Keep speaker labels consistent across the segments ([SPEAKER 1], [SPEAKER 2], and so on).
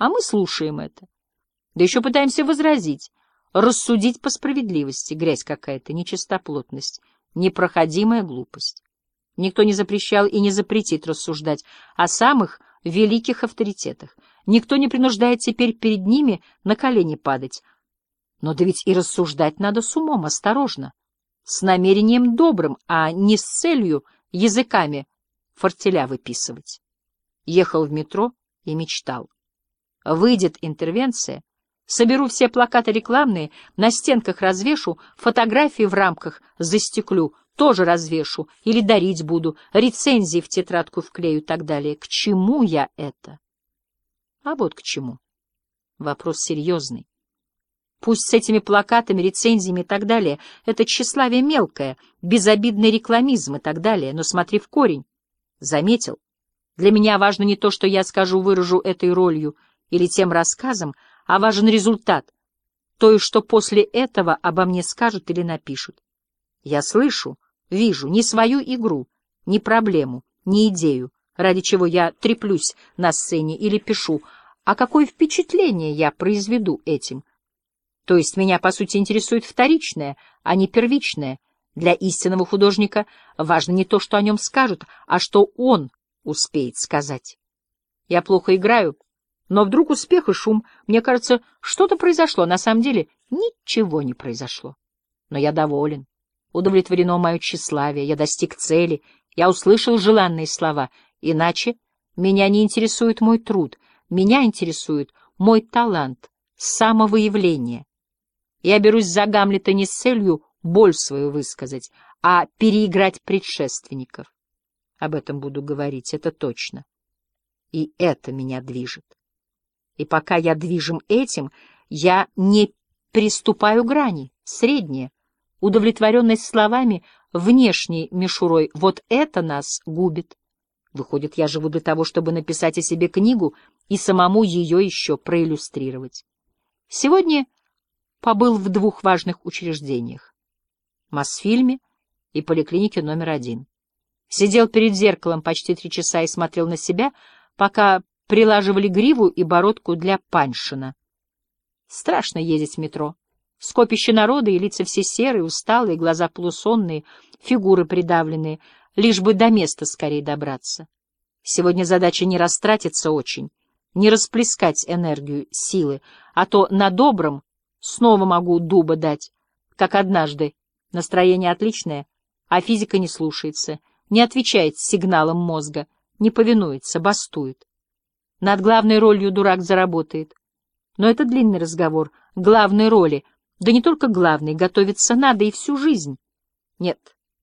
[SPEAKER 1] А мы слушаем это. Да еще пытаемся возразить, рассудить по справедливости. Грязь какая-то, нечистоплотность, непроходимая глупость. Никто не запрещал и не запретит рассуждать о самых великих авторитетах. Никто не принуждает теперь перед ними на колени падать. Но да ведь и рассуждать надо с умом, осторожно, с намерением добрым, а не с целью языками фортеля выписывать. Ехал в метро и мечтал. Выйдет интервенция, соберу все плакаты рекламные, на стенках развешу, фотографии в рамках застеклю, тоже развешу, или дарить буду, рецензии в тетрадку вклею и так далее. К чему я это? А вот к чему. Вопрос серьезный. Пусть с этими плакатами, рецензиями и так далее, это тщеславие мелкое, безобидный рекламизм и так далее, но смотри в корень. Заметил? Для меня важно не то, что я скажу, выражу этой ролью или тем рассказом, а важен результат, то, что после этого обо мне скажут или напишут. Я слышу, вижу не свою игру, не проблему, не идею, ради чего я треплюсь на сцене или пишу, а какое впечатление я произведу этим. То есть меня, по сути, интересует вторичное, а не первичное. Для истинного художника важно не то, что о нем скажут, а что он успеет сказать. Я плохо играю, но вдруг успех и шум. Мне кажется, что-то произошло. На самом деле ничего не произошло. Но я доволен. Удовлетворено мое тщеславие. Я достиг цели. Я услышал желанные слова. Иначе меня не интересует мой труд. Меня интересует мой талант, самовыявление. Я берусь за Гамлета не с целью боль свою высказать, а переиграть предшественников. Об этом буду говорить, это точно. И это меня движет. И пока я движим этим, я не приступаю грани, средние, удовлетворенность словами, внешней мишурой. Вот это нас губит. Выходит, я живу для того, чтобы написать о себе книгу и самому ее еще проиллюстрировать. Сегодня побыл в двух важных учреждениях — Мосфильме и поликлинике номер один. Сидел перед зеркалом почти три часа и смотрел на себя, пока прилаживали гриву и бородку для Паншина. Страшно ездить в метро. Скопище народа и лица все серые, усталые, глаза полусонные, фигуры придавленные, лишь бы до места скорее добраться. Сегодня задача не растратиться очень, не расплескать энергию, силы, а то на добром снова могу дуба дать, как однажды. Настроение отличное, а физика не слушается, не отвечает сигналам мозга, не повинуется, бастует. Над главной ролью дурак заработает. Но это длинный разговор. Главной роли, да не только главной, готовиться надо и всю жизнь. Нет,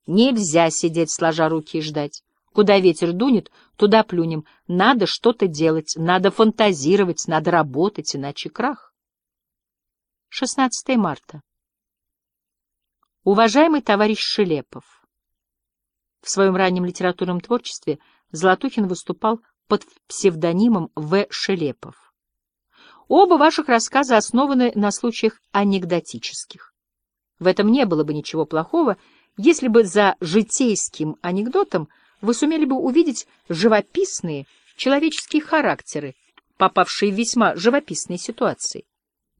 [SPEAKER 1] нельзя сидеть сложа руки и ждать. Куда ветер дунет, туда плюнем. Надо что-то делать, надо фантазировать, надо работать, иначе крах. 16 марта. Уважаемый товарищ Шелепов, в своем раннем литературном творчестве Золотухин выступал под псевдонимом В. Шелепов. Оба ваших рассказа основаны на случаях анекдотических. В этом не было бы ничего плохого, если бы за житейским анекдотом вы сумели бы увидеть живописные человеческие характеры, попавшие в весьма живописные ситуации.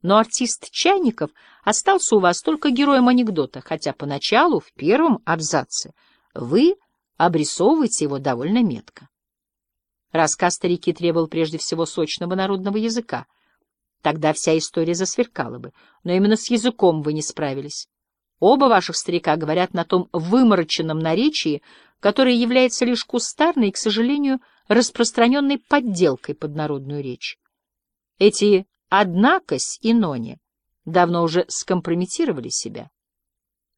[SPEAKER 1] Но артист Чайников остался у вас только героем анекдота, хотя поначалу, в первом абзаце, вы обрисовываете его довольно метко. Рассказ старики требовал прежде всего сочного народного языка. Тогда вся история засверкала бы, но именно с языком вы не справились. Оба ваших старика говорят на том вымороченном наречии, которое является лишь кустарной и, к сожалению, распространенной подделкой под народную речь. Эти «однакось» и «ноне» давно уже скомпрометировали себя.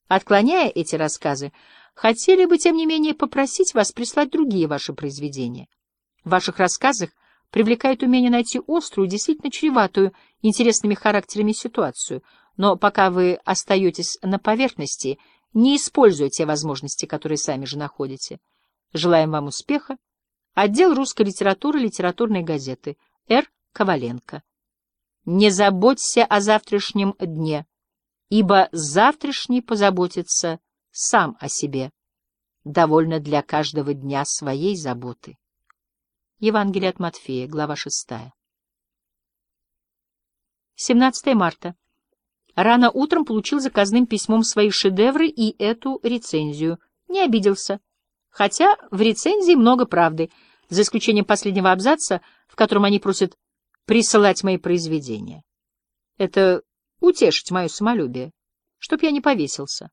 [SPEAKER 1] Отклоняя эти рассказы, хотели бы, тем не менее, попросить вас прислать другие ваши произведения. В ваших рассказах привлекает умение найти острую, действительно чреватую интересными характерами ситуацию, но пока вы остаетесь на поверхности, не используйте возможности, которые сами же находите. Желаем вам успеха. Отдел русской литературы литературной газеты. Р. Коваленко. Не заботься о завтрашнем дне, ибо завтрашний позаботится сам о себе. Довольно для каждого дня своей заботы. Евангелие от Матфея, глава шестая. 17 марта. Рано утром получил заказным письмом свои шедевры и эту рецензию. Не обиделся. Хотя в рецензии много правды, за исключением последнего абзаца, в котором они просят присылать мои произведения. Это утешить мое самолюбие, чтоб я не повесился.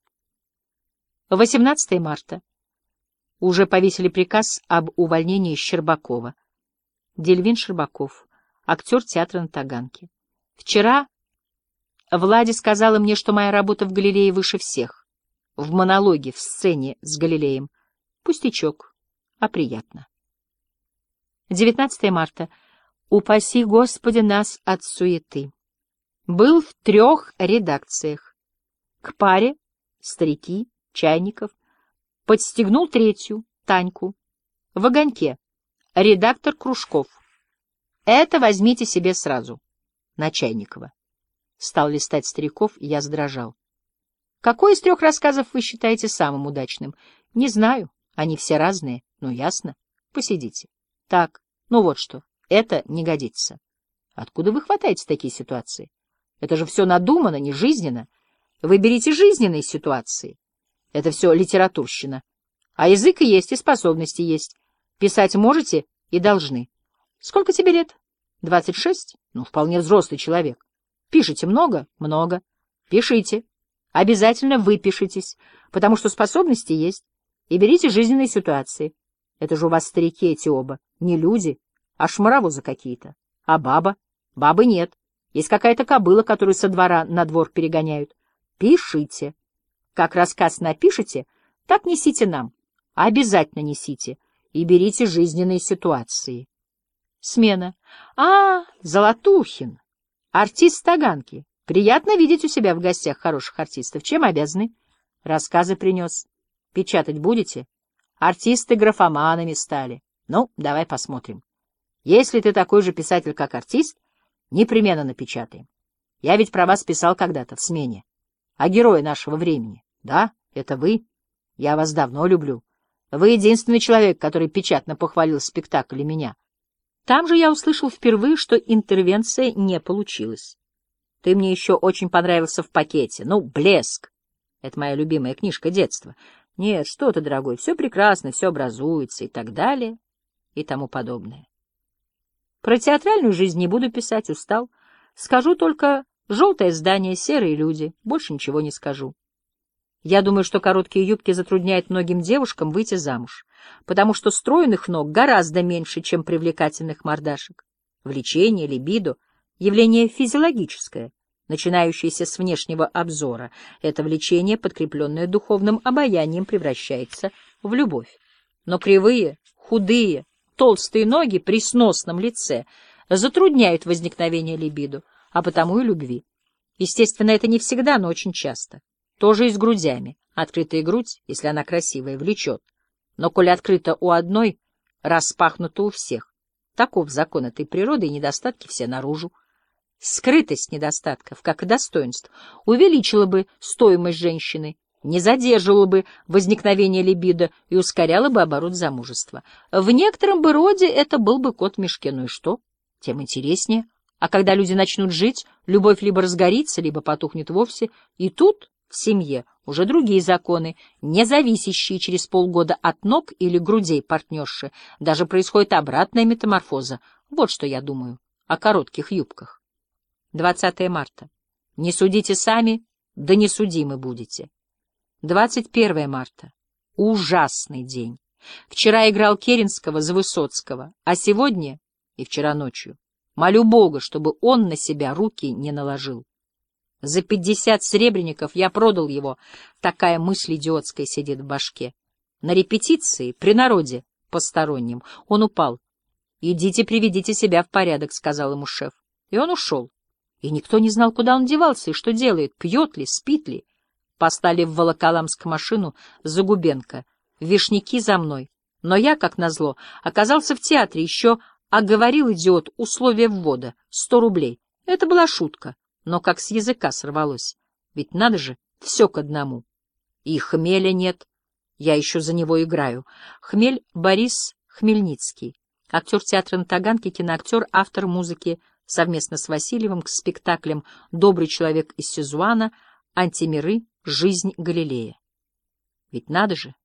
[SPEAKER 1] 18 марта. Уже повесили приказ об увольнении Щербакова. Дельвин Щербаков, актер театра на Таганке. Вчера Влади сказала мне, что моя работа в Галилее выше всех. В монологе, в сцене с Галилеем. Пустячок, а приятно. 19 марта. Упаси Господи нас от суеты. Был в трех редакциях. К паре, старики, чайников. Подстегнул третью, Таньку. В огоньке. Редактор Кружков. Это возьмите себе сразу. На Чайникова. Стал листать стариков, и я задрожал. Какой из трех рассказов вы считаете самым удачным? Не знаю. Они все разные. Ну, ясно. Посидите. Так, ну вот что. Это не годится. Откуда вы хватаете такие ситуации? Это же все надумано, не жизненно. Вы берите жизненные ситуации. Это все литературщина. А язык есть, и способности есть. Писать можете и должны. Сколько тебе лет? Двадцать шесть? Ну, вполне взрослый человек. Пишите много? Много. Пишите. Обязательно выпишитесь, потому что способности есть. И берите жизненные ситуации. Это же у вас старики эти оба. Не люди, а шмаровозы какие-то. А баба? Бабы нет. Есть какая-то кобыла, которую со двора на двор перегоняют. Пишите. Как рассказ напишите, так несите нам. Обязательно несите. И берите жизненные ситуации. Смена. А, Золотухин. Артист Таганки. Приятно видеть у себя в гостях хороших артистов. Чем обязаны? Рассказы принес. Печатать будете? Артисты графоманами стали. Ну, давай посмотрим. Если ты такой же писатель, как артист, непременно напечатаем. Я ведь про вас писал когда-то в смене. А герои нашего времени. Да, это вы. Я вас давно люблю. Вы единственный человек, который печатно похвалил спектакль и меня. Там же я услышал впервые, что интервенция не получилась. Ты мне еще очень понравился в пакете. Ну, «Блеск». Это моя любимая книжка детства. Нет, что ты, дорогой, все прекрасно, все образуется и так далее, и тому подобное. Про театральную жизнь не буду писать, устал. Скажу только «желтое здание, серые люди», больше ничего не скажу. Я думаю, что короткие юбки затрудняют многим девушкам выйти замуж, потому что стройных ног гораздо меньше, чем привлекательных мордашек. Влечение, либидо — явление физиологическое, начинающееся с внешнего обзора. Это влечение, подкрепленное духовным обаянием, превращается в любовь. Но кривые, худые, толстые ноги при сносном лице затрудняют возникновение либидо, а потому и любви. Естественно, это не всегда, но очень часто. Тоже и с грудями. Открытая грудь, если она красивая, влечет. Но коли открыта у одной, распахнута у всех. Таков закон этой природы, и недостатки все наружу. Скрытость недостатков, как и достоинств, увеличила бы стоимость женщины, не задерживала бы возникновение либидо и ускоряла бы оборот замужества. В некотором бы роде это был бы кот в мешке, ну и что? Тем интереснее. А когда люди начнут жить, любовь либо разгорится, либо потухнет вовсе, и тут в семье уже другие законы, не зависящие через полгода от ног или грудей партнерши. Даже происходит обратная метаморфоза. Вот что я думаю о коротких юбках. 20 марта. Не судите сами, да не судимы будете. 21 марта. Ужасный день. Вчера играл Керенского за Высоцкого, а сегодня и вчера ночью. Молю Бога, чтобы он на себя руки не наложил. За пятьдесят сребреников я продал его. Такая мысль идиотская сидит в башке. На репетиции, при народе, постороннем, он упал. «Идите, приведите себя в порядок», — сказал ему шеф. И он ушел. И никто не знал, куда он девался и что делает, пьет ли, спит ли. Поставили в Волоколамск машину за Губенко. Вишняки за мной. Но я, как назло, оказался в театре, еще оговорил идиот условия ввода — сто рублей. Это была шутка но как с языка сорвалось. Ведь надо же, все к одному. И хмеля нет. Я еще за него играю. Хмель Борис Хмельницкий. Актер театра на Таганке, киноактер, автор музыки совместно с Васильевым к спектаклям «Добрый человек из Сизуана», «Антимиры», «Жизнь Галилея». Ведь надо же,